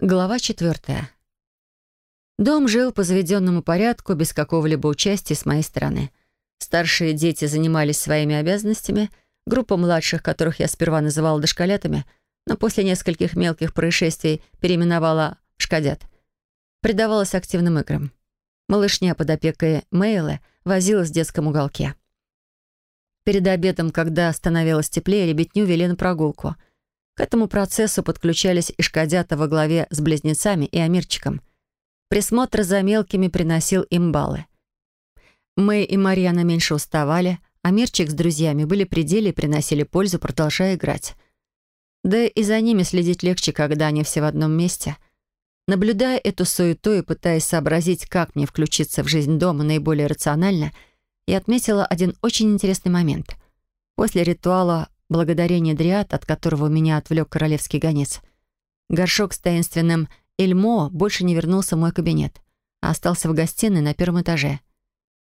Глава четвертая. Дом жил по заведенному порядку, без какого-либо участия с моей стороны. Старшие дети занимались своими обязанностями, группа младших, которых я сперва называла дошколятами, но после нескольких мелких происшествий переименовала в шкадят, предавалась активным играм. Малышня под опекой Мейлы возилась в детском уголке. Перед обедом, когда становилось теплее, ребятню вели на прогулку — к этому процессу подключались и шкодята во главе с близнецами и Амирчиком. Присмотр за мелкими приносил им баллы. Мы и Марьяна меньше уставали, а Мирчик с друзьями были при деле и приносили пользу, продолжая играть. Да и за ними следить легче, когда они все в одном месте. Наблюдая эту суету и пытаясь сообразить, как мне включиться в жизнь дома наиболее рационально, я отметила один очень интересный момент. После ритуала благодарение Дриад, от которого меня отвлек королевский гонец. Горшок с таинственным Эльмо больше не вернулся в мой кабинет, а остался в гостиной на первом этаже.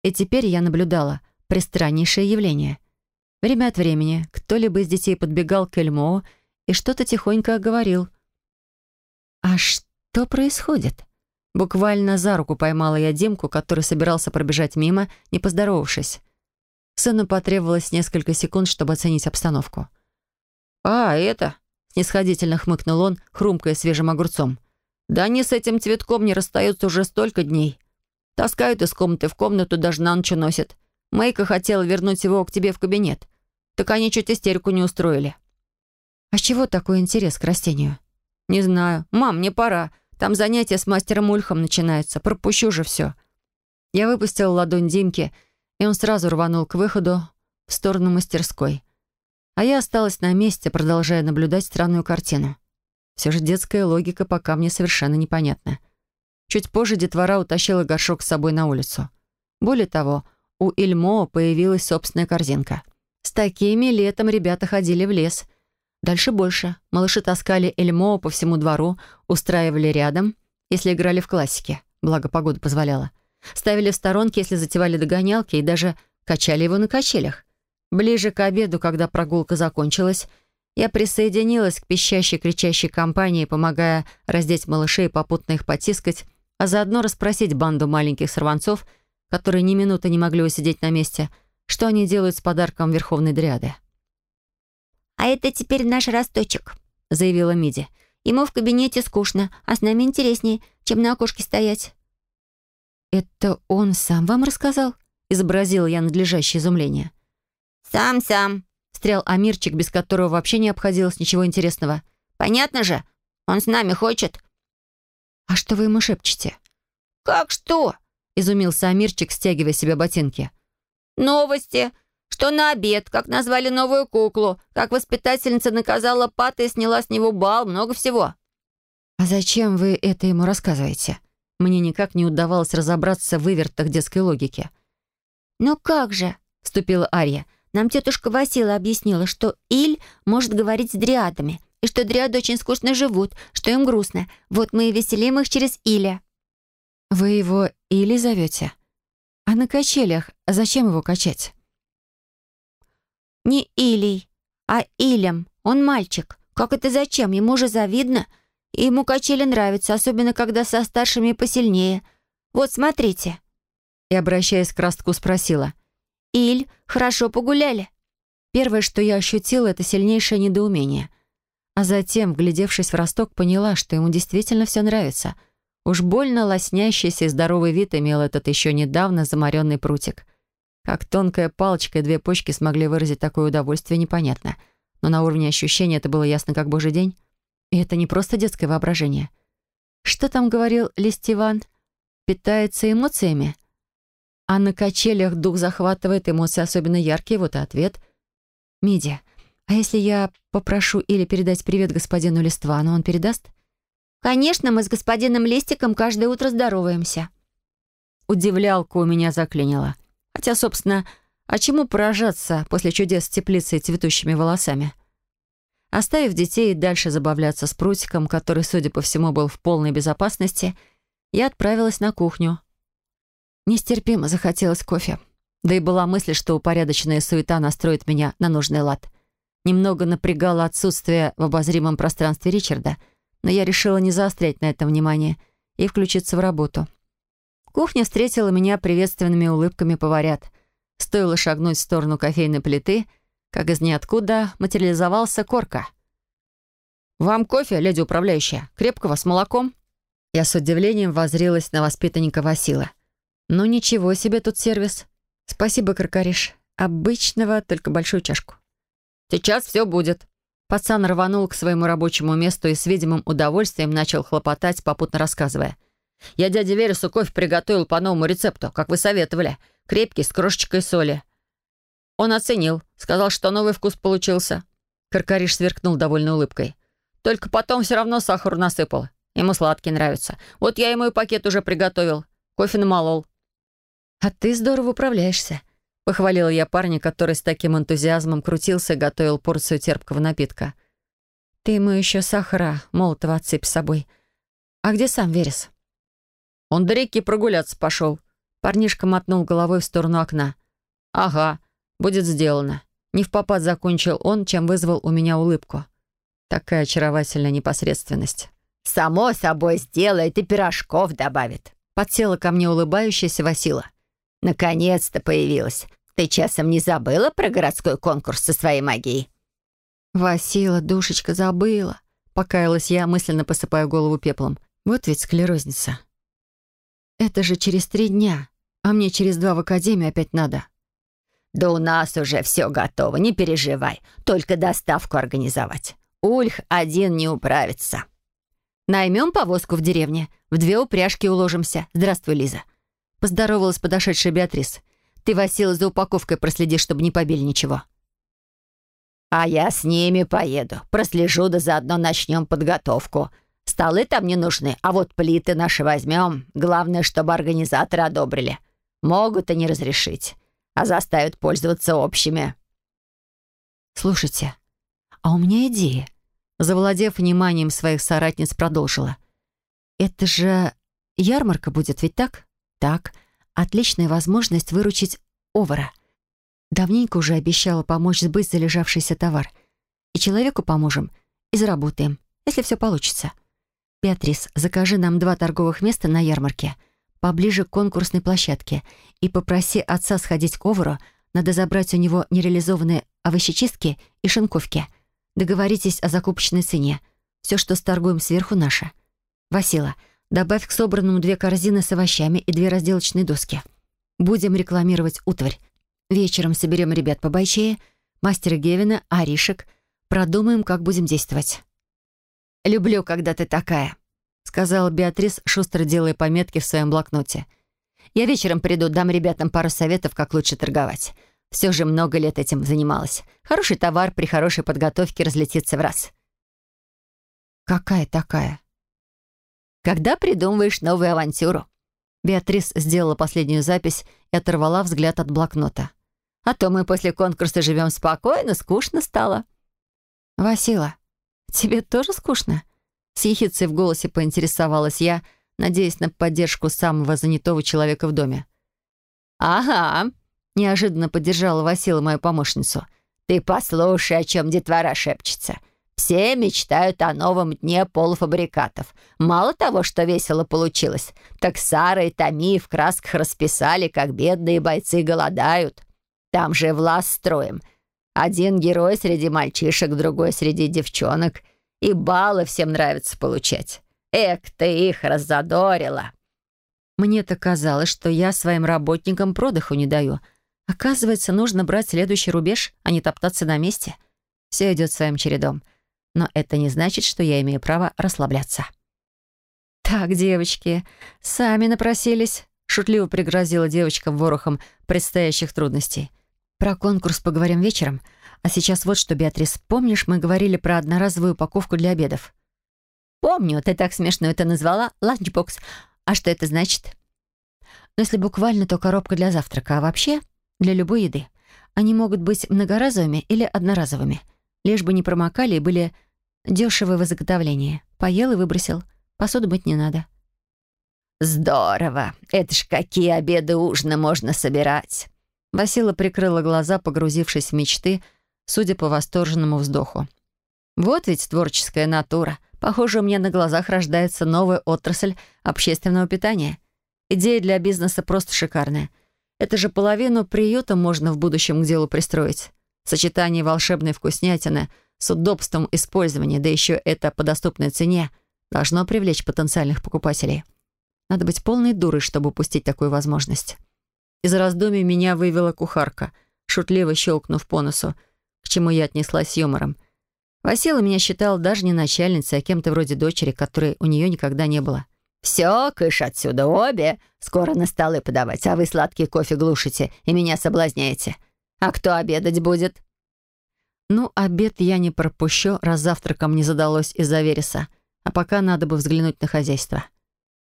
И теперь я наблюдала пристраннейшее явление. Время от времени кто-либо из детей подбегал к Эльмо и что-то тихонько говорил. «А что происходит?» Буквально за руку поймала я Димку, который собирался пробежать мимо, не поздоровавшись. Сыну потребовалось несколько секунд, чтобы оценить обстановку. «А, это...» — снисходительно хмыкнул он, хрумкая свежим огурцом. «Да они с этим цветком не расстаются уже столько дней. Таскают из комнаты в комнату, даже на ночь носят. Мэйка хотела вернуть его к тебе в кабинет. Так они чуть истерику не устроили». «А чего такой интерес к растению?» «Не знаю. Мам, мне пора. Там занятия с мастером Ульхом начинаются. Пропущу же все». Я выпустила ладонь Димки и он сразу рванул к выходу в сторону мастерской. А я осталась на месте, продолжая наблюдать странную картину. Все же детская логика пока мне совершенно непонятна. Чуть позже детвора утащила горшок с собой на улицу. Более того, у Ильмо появилась собственная корзинка. С такими летом ребята ходили в лес. Дальше больше. Малыши таскали Эльмо по всему двору, устраивали рядом, если играли в классике, благо погода позволяла. Ставили в сторонке, если затевали догонялки, и даже качали его на качелях. Ближе к обеду, когда прогулка закончилась, я присоединилась к пищащей, кричащей компании, помогая раздеть малышей и попутно их потискать, а заодно расспросить банду маленьких сорванцов, которые ни минуты не могли усидеть на месте, что они делают с подарком Верховной Дриады. «А это теперь наш росточек», — заявила Миди. «Ему в кабинете скучно, а с нами интереснее, чем на окошке стоять». «Это он сам вам рассказал?» — изобразил я надлежащее изумление. «Сам-сам», — встрял Амирчик, без которого вообще не обходилось ничего интересного. «Понятно же? Он с нами хочет». «А что вы ему шепчете?» «Как что?» — изумился Амирчик, стягивая себе ботинки. «Новости. Что на обед, как назвали новую куклу, как воспитательница наказала Пата и сняла с него бал, много всего». «А зачем вы это ему рассказываете?» Мне никак не удавалось разобраться в вывертах детской логики. «Ну как же?» — вступила Ария. «Нам тетушка Васила объяснила, что Иль может говорить с дриадами, и что дриады очень скучно живут, что им грустно. Вот мы и веселим их через Иля». «Вы его Или зовете? А на качелях зачем его качать?» «Не Илей, а Илем. Он мальчик. Как это зачем? Ему же завидно. И ему качели нравятся, особенно когда со старшими посильнее. Вот, смотрите». И, обращаясь к Ростку, спросила. «Иль, хорошо погуляли?» Первое, что я ощутила, это сильнейшее недоумение. А затем, вглядевшись в Росток, поняла, что ему действительно все нравится. Уж больно лоснящийся и здоровый вид имел этот еще недавно заморенный прутик. Как тонкая палочка и две почки смогли выразить такое удовольствие, непонятно. Но на уровне ощущения это было ясно как божий день. И это не просто детское воображение. Что там говорил Листиван? Питается эмоциями? А на качелях дух захватывает эмоции особенно яркие, вот и ответ. «Мидия, а если я попрошу или передать привет господину Листвану, он передаст?» «Конечно, мы с господином Листиком каждое утро здороваемся». Удивлялка у меня заклинила. Хотя, собственно, а чему поражаться после чудес теплицы и цветущими волосами? Оставив детей дальше забавляться с прутиком, который, судя по всему, был в полной безопасности, я отправилась на кухню. Нестерпимо захотелось кофе. Да и была мысль, что упорядоченная суета настроит меня на нужный лад. Немного напрягало отсутствие в обозримом пространстве Ричарда, но я решила не заострять на этом внимание и включиться в работу. Кухня встретила меня приветственными улыбками поварят. Стоило шагнуть в сторону кофейной плиты, как из ниоткуда материализовался корка. «Вам кофе, леди управляющая? Крепкого, с молоком?» Я с удивлением возрилась на воспитанника Васила. «Ну ничего себе тут сервис. Спасибо, Каркариш. Обычного, только большую чашку». «Сейчас все будет». Пацан рванул к своему рабочему месту и с видимым удовольствием начал хлопотать, попутно рассказывая. «Я дяде Вересу кофе приготовил по новому рецепту, как вы советовали. Крепкий, с крошечкой соли. Он оценил, сказал, что новый вкус получился». Каркариш сверкнул довольной улыбкой. «Только потом все равно сахар насыпал. Ему сладкий нравится. Вот я ему и пакет уже приготовил. Кофе намолол». «А ты здорово управляешься», — похвалила я парня, который с таким энтузиазмом крутился и готовил порцию терпкого напитка. «Ты ему еще сахара молотого отсыпь с собой. А где сам Верес?» «Он до реки прогуляться пошел». Парнишка мотнул головой в сторону окна. «Ага, будет сделано». Не в попад закончил он, чем вызвал у меня улыбку. Такая очаровательная непосредственность. «Само собой сделает и пирожков добавит», — подсела ко мне улыбающаяся Васила. «Наконец-то появилась. Ты часом не забыла про городской конкурс со своей магией?» «Васила, душечка, забыла», — покаялась я, мысленно посыпая голову пеплом. «Вот ведь склерозница». «Это же через три дня, а мне через два в академию опять надо». «Да у нас уже все готово, не переживай. Только доставку организовать. Ульх один не управится». Наймем повозку в деревне. В две упряжки уложимся. Здравствуй, Лиза. Поздоровалась подошедшая Беатрис. Ты, Васила, за упаковкой проследи, чтобы не побили ничего. А я с ними поеду. Прослежу, да заодно начнем подготовку. Столы там не нужны, а вот плиты наши возьмем. Главное, чтобы организаторы одобрили. Могут и не разрешить, а заставят пользоваться общими. Слушайте, а у меня идея завладев вниманием своих соратниц, продолжила. «Это же ярмарка будет, ведь так?» «Так. Отличная возможность выручить Овара. Давненько уже обещала помочь сбыть залежавшийся товар. И человеку поможем, и заработаем, если все получится. Беатрис, закажи нам два торговых места на ярмарке, поближе к конкурсной площадке, и попроси отца сходить к Овару, надо забрать у него нереализованные овощечистки и шинковки». Договоритесь о закупочной цене. Все, что сторгуем сверху, наше. Васила, добавь к собранному две корзины с овощами и две разделочные доски. Будем рекламировать утварь. Вечером соберем ребят по бойчее, мастера Гевина, Аришек. Продумаем, как будем действовать. «Люблю, когда ты такая», — сказала Беатрис, шустро делая пометки в своем блокноте. «Я вечером приду, дам ребятам пару советов, как лучше торговать. Все же много лет этим занималась. Хороший товар при хорошей подготовке разлетится в раз. «Какая такая?» «Когда придумываешь новую авантюру?» Беатрис сделала последнюю запись и оторвала взгляд от блокнота. «А то мы после конкурса живем спокойно, скучно стало». «Васила, тебе тоже скучно?» С ехицей в голосе поинтересовалась я, надеясь на поддержку самого занятого человека в доме. «Ага», Неожиданно поддержала Васила мою помощницу. «Ты послушай, о чем детвора шепчется. Все мечтают о новом дне полуфабрикатов. Мало того, что весело получилось, так Сара и Томи в красках расписали, как бедные бойцы голодают. Там же власть строим. Один герой среди мальчишек, другой среди девчонок. И баллы всем нравится получать. Эк, ты их раззадорила!» Мне-то казалось, что я своим работникам продыху не даю — Оказывается, нужно брать следующий рубеж, а не топтаться на месте. Все идет своим чередом. Но это не значит, что я имею право расслабляться. «Так, девочки, сами напросились», — шутливо пригрозила девочкам ворохом предстоящих трудностей. «Про конкурс поговорим вечером. А сейчас вот что, Беатрис, помнишь, мы говорили про одноразовую упаковку для обедов?» «Помню, ты так смешно это назвала. Ланчбокс. А что это значит?» «Ну, если буквально, то коробка для завтрака. А вообще, для любой еды. Они могут быть многоразовыми или одноразовыми, лишь бы не промокали и были дешевы в изготовлении. Поел и выбросил. Посуду быть не надо. «Здорово! Это ж какие обеды ужины можно собирать!» Васила прикрыла глаза, погрузившись в мечты, судя по восторженному вздоху. «Вот ведь творческая натура. Похоже, у меня на глазах рождается новая отрасль общественного питания. Идея для бизнеса просто шикарная. Это же половину приюта можно в будущем к делу пристроить. Сочетание волшебной вкуснятины с удобством использования, да еще это по доступной цене, должно привлечь потенциальных покупателей. Надо быть полной дурой, чтобы упустить такую возможность. Из раздумий меня вывела кухарка, шутливо щелкнув по носу, чему я отнеслась с юмором. Васила меня считал даже не начальницей, а кем-то вроде дочери, которой у нее никогда не было. «Все, кыш отсюда обе. Скоро на столы подавать, а вы сладкий кофе глушите и меня соблазняете. А кто обедать будет?» Ну, обед я не пропущу, раз завтраком не задалось из-за вереса. А пока надо бы взглянуть на хозяйство.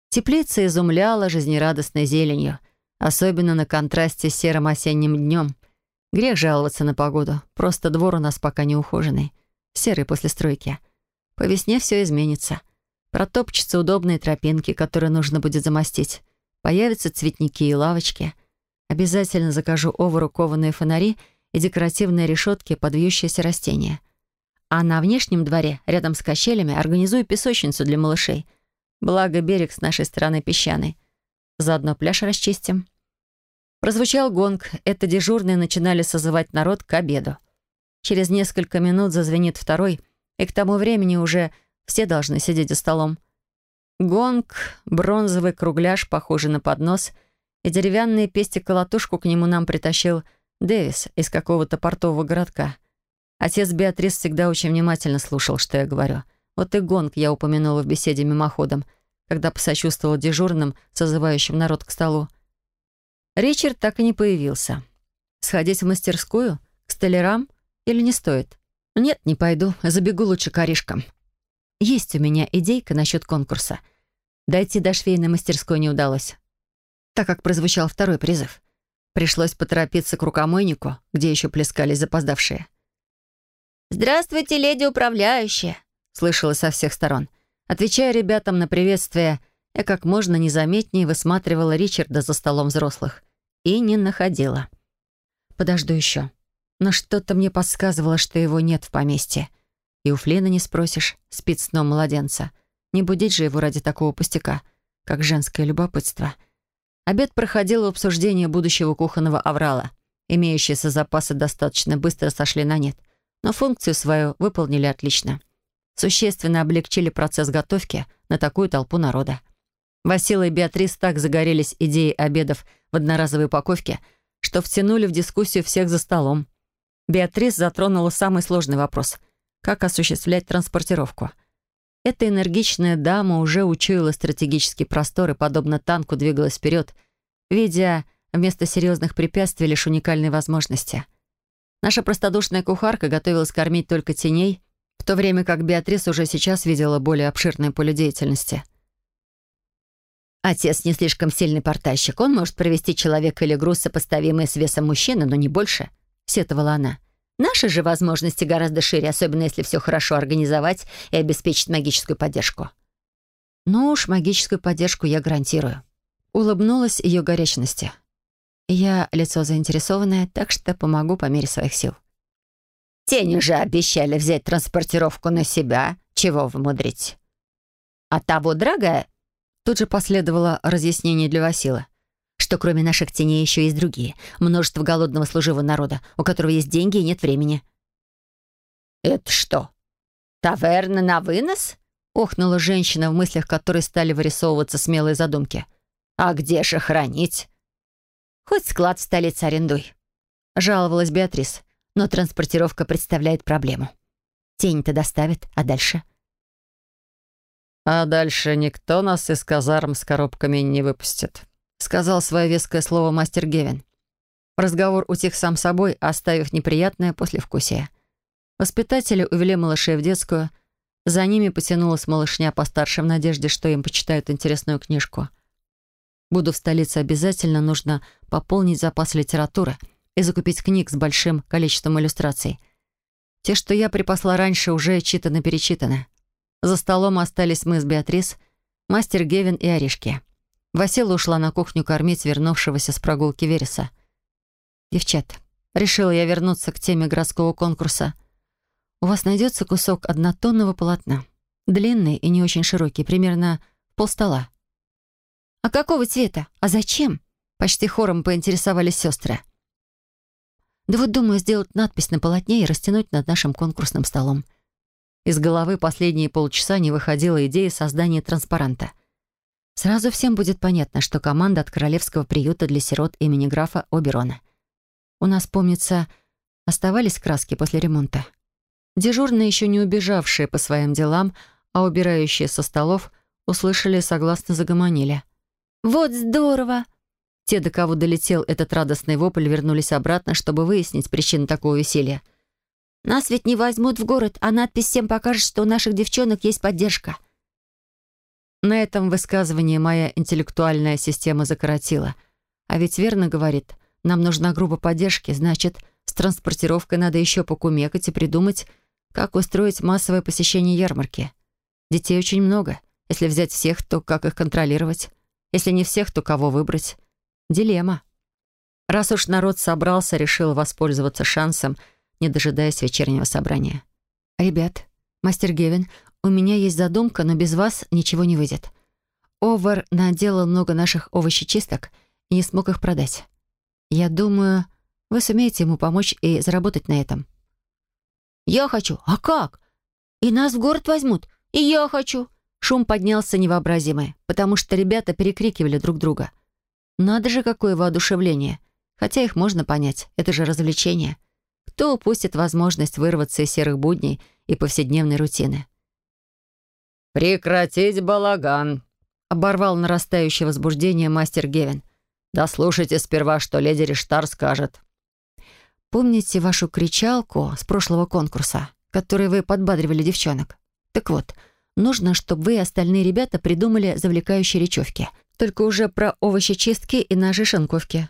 Теплица изумляла жизнерадостной зеленью, особенно на контрасте с серым осенним днем. Грех жаловаться на погоду, просто двор у нас пока не ухоженный, серый после стройки. По весне все изменится. Протопчутся удобные тропинки, которые нужно будет замостить. Появятся цветники и лавочки. Обязательно закажу овару кованые фонари и декоративные решетки под вьющиеся растения. А на внешнем дворе, рядом с качелями, организую песочницу для малышей. Благо, берег с нашей стороны песчаный. Заодно пляж расчистим. Прозвучал гонг. Это дежурные начинали созывать народ к обеду. Через несколько минут зазвенит второй, и к тому времени уже все должны сидеть за столом. Гонг, бронзовый кругляш, похожий на поднос, и деревянные пести-колотушку к нему нам притащил Дэвис из какого-то портового городка. Отец Беатрис всегда очень внимательно слушал, что я говорю. Вот и гонг я упомянула в беседе мимоходом, когда посочувствовала дежурным, созывающим народ к столу. Ричард так и не появился. Сходить в мастерскую? К столярам? Или не стоит? Нет, не пойду. Забегу лучше к орешкам. Есть у меня идейка насчет конкурса. Дойти до швейной мастерской не удалось, так как прозвучал второй призыв. Пришлось поторопиться к рукомойнику, где еще плескались запоздавшие. «Здравствуйте, леди управляющая!» слышалось со всех сторон. Отвечая ребятам на приветствие, я как можно незаметнее высматривала Ричарда за столом взрослых. И не находила. Подожду еще. Но что-то мне подсказывало, что его нет в поместье. И у Флина не спросишь, спит сном младенца. Не будить же его ради такого пустяка, как женское любопытство. Обед проходил в обсуждении будущего кухонного аврала. Имеющиеся запасы достаточно быстро сошли на нет, но функцию свою выполнили отлично. Существенно облегчили процесс готовки на такую толпу народа. Васила и Беатрис так загорелись идеей обедов в одноразовой упаковке, что втянули в дискуссию всех за столом. Беатрис затронула самый сложный вопрос — как осуществлять транспортировку. Эта энергичная дама уже учуяла стратегический простор и, подобно танку, двигалась вперед, видя вместо серьезных препятствий лишь уникальные возможности. Наша простодушная кухарка готовилась кормить только теней, в то время как Беатрис уже сейчас видела более обширное поле деятельности. Отец не слишком сильный портальщик. Он может провести человека или груз, сопоставимый с весом мужчины, но не больше, — сетовала она. Наши же возможности гораздо шире, особенно если все хорошо организовать и обеспечить магическую поддержку. Ну уж, магическую поддержку я гарантирую. Улыбнулась ее горячности. Я лицо заинтересованное, так что помогу по мере своих сил. Тени же обещали взять транспортировку на себя. Чего вы мудрите? А того, дорогая, тут же последовало разъяснение для Васила что кроме наших теней еще есть другие. Множество голодного служивого народа, у которого есть деньги и нет времени». «Это что, таверна на вынос?» — охнула женщина, в мыслях которой стали вырисовываться смелые задумки. «А где же хранить?» «Хоть склад в столице арендуй», — жаловалась Беатрис. «Но транспортировка представляет проблему. Тень-то доставит, а дальше?» «А дальше никто нас из казарм с коробками не выпустит», — сказал свое веское слово мастер Гевин. Разговор утих сам собой, оставив неприятное послевкусие. Воспитатели увели малышей в детскую. За ними потянулась малышня постарше в надежде, что им почитают интересную книжку. Буду в столице обязательно, нужно пополнить запас литературы и закупить книг с большим количеством иллюстраций. Те, что я припасла раньше, уже читаны-перечитаны. За столом остались мы с Беатрис, мастер Гевин и Оришки. Васила ушла на кухню кормить вернувшегося с прогулки Вереса. «Девчат, решила я вернуться к теме городского конкурса. У вас найдется кусок однотонного полотна. Длинный и не очень широкий, примерно полстола. «А какого цвета? А зачем?» Почти хором поинтересовались сестры. «Да вот думаю сделать надпись на полотне и растянуть над нашим конкурсным столом». Из головы последние полчаса не выходила идея создания транспаранта. Сразу всем будет понятно, что команда от Королевского приюта для сирот имени графа Оберона. У нас, помнится, оставались краски после ремонта. Дежурные, еще не убежавшие по своим делам, а убирающие со столов, услышали согласно загомонили. «Вот здорово!» Те, до кого долетел этот радостный вопль, вернулись обратно, чтобы выяснить причину такого веселья. «Нас ведь не возьмут в город, а надпись всем покажет, что у наших девчонок есть поддержка». На этом высказывание моя интеллектуальная система закоротила. А ведь верно говорит, нам нужна группа поддержки, значит, с транспортировкой надо еще покумекать и придумать, как устроить массовое посещение ярмарки. Детей очень много. Если взять всех, то как их контролировать? Если не всех, то кого выбрать? Дилемма. Раз уж народ собрался, решил воспользоваться шансом, не дожидаясь вечернего собрания. «Ребят, мастер Гевин, у меня есть задумка, но без вас ничего не выйдет. Овар наделал много наших овощечисток и не смог их продать. Я думаю, вы сумеете ему помочь и заработать на этом». «Я хочу. А как? И нас в город возьмут. И я хочу». Шум поднялся невообразимый, потому что ребята перекрикивали друг друга. Надо же, какое воодушевление. Хотя их можно понять, это же развлечение. Кто упустит возможность вырваться из серых будней и повседневной рутины? «Прекратить балаган!» — оборвал нарастающее возбуждение мастер Гевин. «Дослушайте сперва, что леди Риштар скажет». «Помните вашу кричалку с прошлого конкурса, которой вы подбадривали девчонок? Так вот, нужно, чтобы вы и остальные ребята придумали завлекающие речевки — только уже про овощечистки и ножи-шинковки.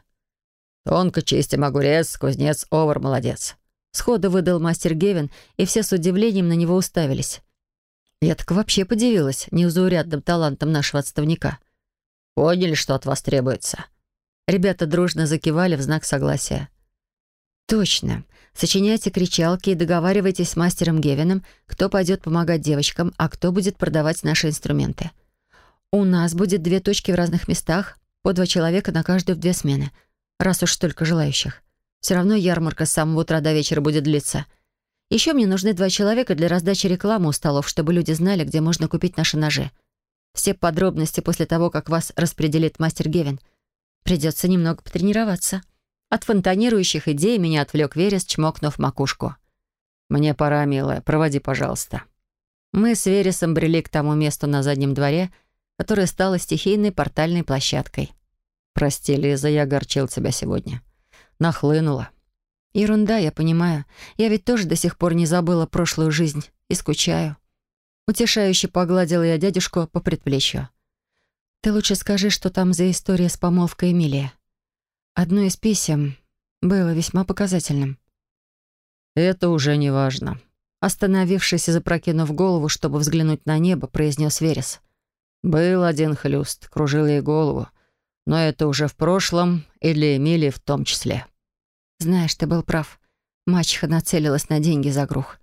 «Тонко чистим огурец, кузнец, овар, молодец». Сходу выдал мастер Гевин, и все с удивлением на него уставились. Я так вообще подивилась неузаурядным талантом нашего отставника. «Поняли, что от вас требуется?» Ребята дружно закивали в знак согласия. «Точно. Сочиняйте кричалки и договаривайтесь с мастером Гевином, кто пойдет помогать девочкам, а кто будет продавать наши инструменты. У нас будет две точки в разных местах, по два человека на каждую в две смены, раз уж столько желающих. Все равно ярмарка с самого утра до вечера будет длиться. Еще мне нужны два человека для раздачи рекламы у столов, чтобы люди знали, где можно купить наши ножи. Все подробности после того, как вас распределит мастер Гевин. Придется немного потренироваться. От фонтанирующих идей меня отвлек Верес, чмокнув макушку. «Мне пора, милая, проводи, пожалуйста». Мы с Вересом брели к тому месту на заднем дворе, которая стала стихийной портальной площадкой. «Прости, Лиза, я огорчил тебя сегодня. Нахлынула». «Ерунда, я понимаю. Я ведь тоже до сих пор не забыла прошлую жизнь и скучаю». Утешающе погладила я дядюшку по предплечью. «Ты лучше скажи, что там за история с помолвкой Эмилия. Одно из писем было весьма показательным». «Это уже не важно». Остановившись и запрокинув голову, чтобы взглянуть на небо, произнес Верес. Был один хлюст, кружил ей голову. Но это уже в прошлом, и для Эмилии в том числе. Знаешь, ты был прав. Мачеха нацелилась на деньги за грух.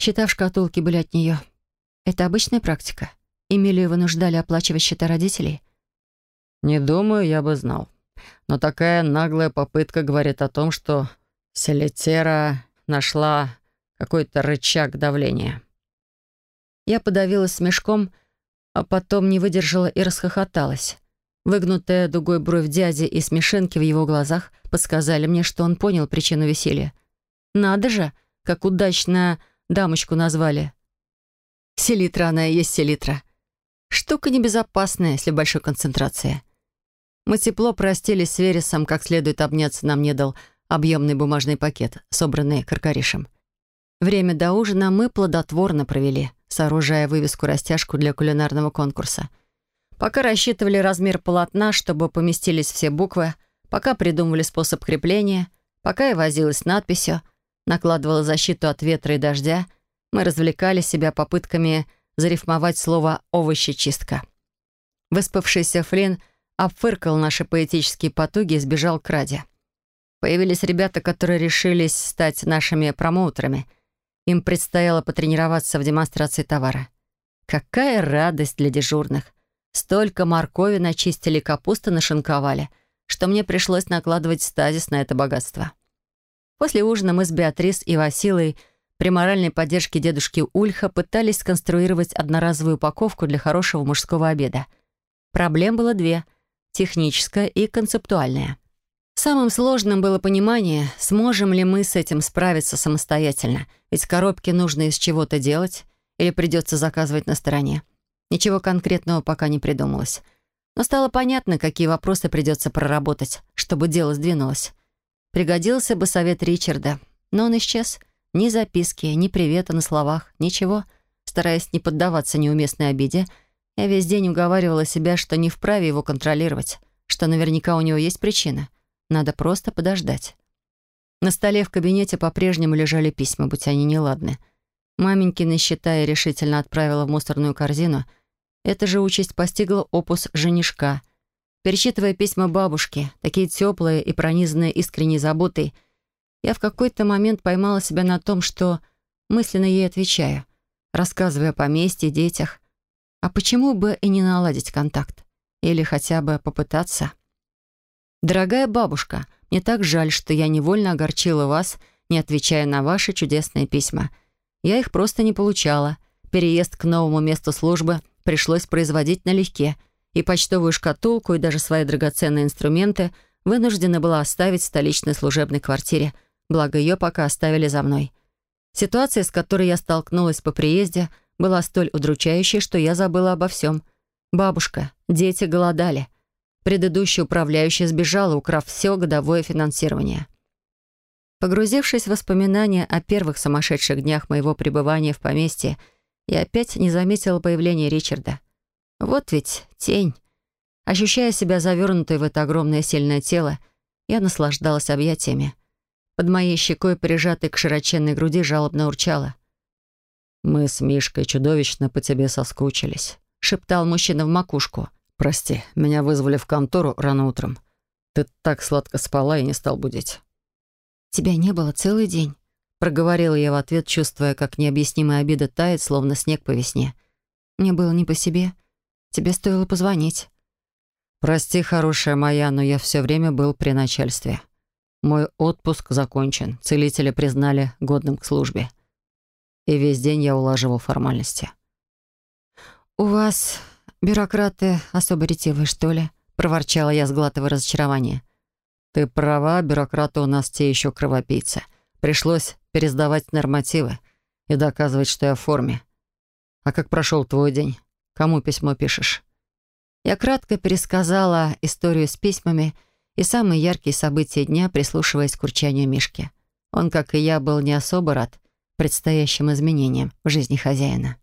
Счета в шкатулке были от нее. Это обычная практика. Эмилию вынуждали оплачивать счета родителей. Не думаю, я бы знал. Но такая наглая попытка говорит о том, что Селитера нашла какой-то рычаг давления. Я подавилась смешком, а потом не выдержала и расхохоталась. Выгнутая дугой бровь дяди и смешинки в его глазах подсказали мне, что он понял причину веселья. Надо же, как удачно дамочку назвали. Селитра она и есть селитра. Штука небезопасная, если большой концентрация. Мы тепло простились с Вересом, как следует обняться нам не дал объемный бумажный пакет, собранный каркаришем. Время до ужина мы плодотворно провели сооружая вывеску-растяжку для кулинарного конкурса. Пока рассчитывали размер полотна, чтобы поместились все буквы, пока придумывали способ крепления, пока я возилась надписью, накладывала защиту от ветра и дождя, мы развлекали себя попытками зарифмовать слово «овощечистка». Выспавшийся Флинн обфыркал наши поэтические потуги и сбежал к Раде. Появились ребята, которые решились стать нашими промоутерами — им предстояло потренироваться в демонстрации товара. Какая радость для дежурных. Столько моркови начистили, капусты нашинковали, что мне пришлось накладывать стазис на это богатство. После ужина мы с Беатрис и Василой при моральной поддержке дедушки Ульха пытались сконструировать одноразовую упаковку для хорошего мужского обеда. Проблем было две — техническая и концептуальная. Самым сложным было понимание, сможем ли мы с этим справиться самостоятельно, ведь коробки нужно из чего-то делать или придется заказывать на стороне. Ничего конкретного пока не придумалось. Но стало понятно, какие вопросы придется проработать, чтобы дело сдвинулось. Пригодился бы совет Ричарда, но он исчез. Ни записки, ни привета на словах, ничего. Стараясь не поддаваться неуместной обиде, я весь день уговаривала себя, что не вправе его контролировать, что наверняка у него есть причина. Надо просто подождать. На столе в кабинете по-прежнему лежали письма, будь они неладны. Маменькины счета я решительно отправила в мусорную корзину. Эта же участь постигла опус женишка. Перечитывая письма бабушки, такие теплые и пронизанные искренней заботой, я в какой-то момент поймала себя на том, что мысленно ей отвечаю, рассказывая о поместье, детях. А почему бы и не наладить контакт? Или хотя бы попытаться? «Дорогая бабушка, мне так жаль, что я невольно огорчила вас, не отвечая на ваши чудесные письма. Я их просто не получала. Переезд к новому месту службы пришлось производить налегке, и почтовую шкатулку, и даже свои драгоценные инструменты вынуждена была оставить в столичной служебной квартире, благо ее пока оставили за мной. Ситуация, с которой я столкнулась по приезде, была столь удручающей, что я забыла обо всем. Бабушка, дети голодали — Предыдущая управляющая сбежала, украв все годовое финансирование. Погрузившись в воспоминания о первых сумасшедших днях моего пребывания в поместье, я опять не заметила появления Ричарда. Вот ведь тень. Ощущая себя завернутой в это огромное сильное тело, я наслаждалась объятиями. Под моей щекой, прижатой к широченной груди, жалобно урчала. «Мы с Мишкой чудовищно по тебе соскучились», — шептал мужчина в макушку. «Прости, меня вызвали в контору рано утром. Ты так сладко спала и не стал будить». «Тебя не было целый день», — проговорила я в ответ, чувствуя, как необъяснимая обида тает, словно снег по весне. «Мне было не по себе. Тебе стоило позвонить». «Прости, хорошая моя, но я все время был при начальстве. Мой отпуск закончен. Целители признали годным к службе. И весь день я улаживал формальности». «У вас «Бюрократы особо ретивые, что ли?» — проворчала я, сглатывая разочарование. «Ты права, бюрократы у нас те еще кровопийцы. Пришлось пересдавать нормативы и доказывать, что я в форме. А как прошел твой день? Кому письмо пишешь?» Я кратко пересказала историю с письмами и самые яркие события дня, прислушиваясь к урчанию Мишки. Он, как и я, был не особо рад предстоящим изменениям в жизни хозяина.